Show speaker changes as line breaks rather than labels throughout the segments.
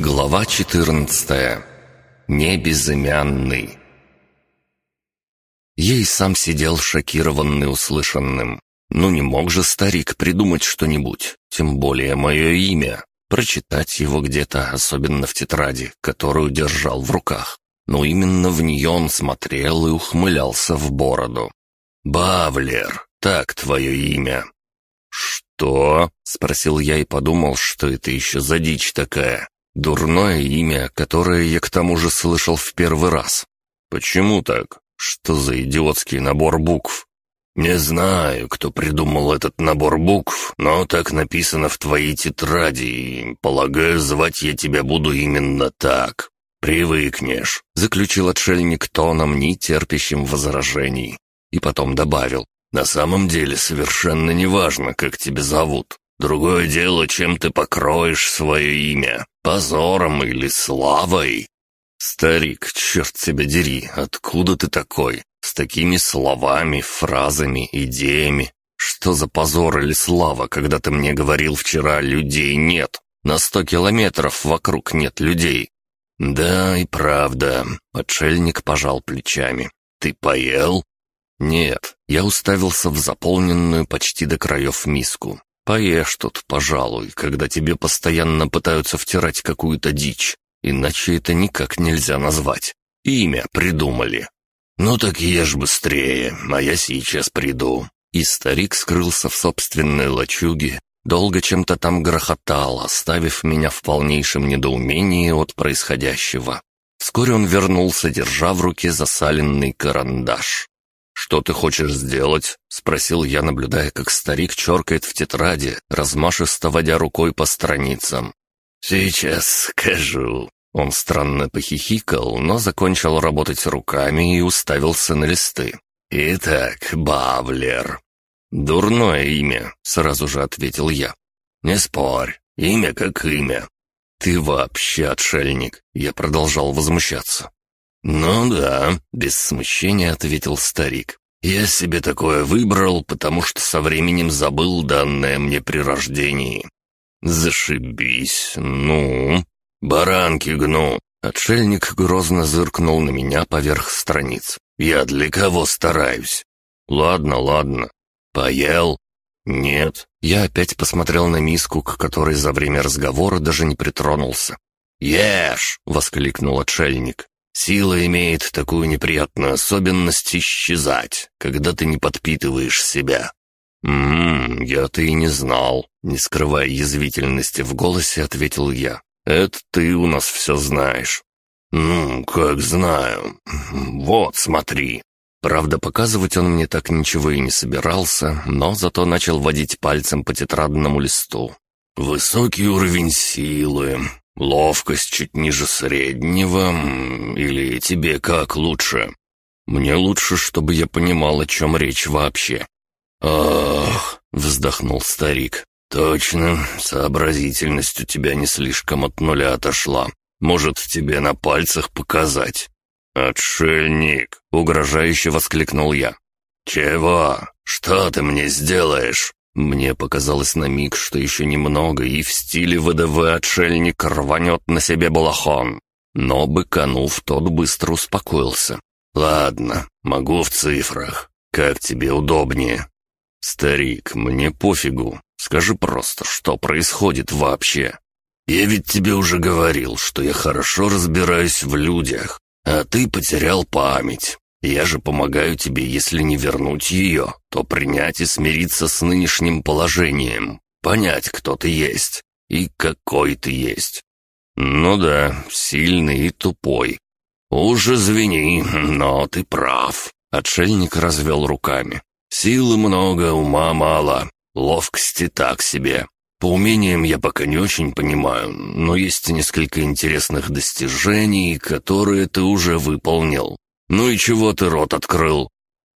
Глава 14. Небезымянный. Я и сам сидел шокированный услышанным. Ну не мог же старик придумать что-нибудь, тем более мое имя, прочитать его где-то, особенно в тетради, которую держал в руках. Но именно в нее он смотрел и ухмылялся в бороду. «Бавлер, так твое имя». «Что?» — спросил я и подумал, что это еще за дичь такая. Дурное имя, которое я к тому же слышал в первый раз. Почему так? Что за идиотский набор букв? Не знаю, кто придумал этот набор букв, но так написано в твоей тетради, и, полагаю, звать я тебя буду именно так. Привыкнешь, заключил отшельник тоном, не терпящим возражений. И потом добавил, на самом деле совершенно неважно, как тебя зовут. Другое дело, чем ты покроешь свое имя, позором или славой. Старик, черт тебя дери, откуда ты такой? С такими словами, фразами, идеями. Что за позор или слава, когда ты мне говорил вчера «людей нет»? На сто километров вокруг нет людей. Да, и правда. Отшельник пожал плечами. Ты поел? Нет, я уставился в заполненную почти до краев миску. Поешь тут, пожалуй, когда тебе постоянно пытаются втирать какую-то дичь. Иначе это никак нельзя назвать. Имя придумали. Ну так ешь быстрее, а я сейчас приду. И старик скрылся в собственной лачуге, долго чем-то там грохотал, оставив меня в полнейшем недоумении от происходящего. Вскоре он вернулся, держа в руке засаленный карандаш. «Что ты хочешь сделать?» — спросил я, наблюдая, как старик черкает в тетради, размашисто водя рукой по страницам. «Сейчас скажу». Он странно похихикал, но закончил работать руками и уставился на листы. «Итак, Бавлер». «Дурное имя», — сразу же ответил я. «Не спорь, имя как имя». «Ты вообще отшельник», — я продолжал возмущаться. «Ну да», — без смущения ответил старик. «Я себе такое выбрал, потому что со временем забыл данное мне при рождении». «Зашибись, ну...» «Баранки гну!» Отшельник грозно зыркнул на меня поверх страниц. «Я для кого стараюсь?» «Ладно, ладно. Поел?» «Нет». Я опять посмотрел на миску, к которой за время разговора даже не притронулся. «Ешь!» — воскликнул отшельник. Сила имеет такую неприятную особенность исчезать, когда ты не подпитываешь себя. «Ммм, я-то и не знал», — не скрывая язвительности в голосе, ответил я. «Это ты у нас все знаешь». «Ну, как знаю. Вот, смотри». Правда, показывать он мне так ничего и не собирался, но зато начал водить пальцем по тетрадному листу. «Высокий уровень силы, Ловкость чуть ниже среднего, или тебе как лучше? Мне лучше, чтобы я понимал, о чем речь вообще. Ах, вздохнул старик. Точно, сообразительность у тебя не слишком от нуля отошла. Может, тебе на пальцах показать? «Отшельник!» — угрожающе воскликнул я. «Чего? Что ты мне сделаешь?» Мне показалось на миг, что еще немного, и в стиле ВДВ отшельник рванет на себе балахон. Но, быканув, тот быстро успокоился. «Ладно, могу в цифрах. Как тебе удобнее?» «Старик, мне пофигу. Скажи просто, что происходит вообще?» «Я ведь тебе уже говорил, что я хорошо разбираюсь в людях, а ты потерял память. Я же помогаю тебе, если не вернуть ее, то принять и смириться с нынешним положением, понять, кто ты есть и какой ты есть. Ну да, сильный и тупой. Уж извини, но ты прав. Отшельник развел руками. Силы много, ума мало, ловкости так себе. По умениям я пока не очень понимаю, но есть несколько интересных достижений, которые ты уже выполнил. «Ну и чего ты рот открыл?»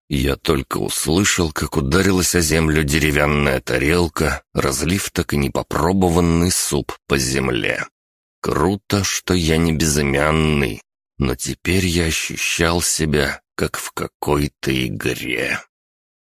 Я только услышал, как ударилась о землю деревянная тарелка, разлив так и непопробованный суп по земле. Круто, что я не безымянный, но теперь я ощущал себя, как в какой-то игре.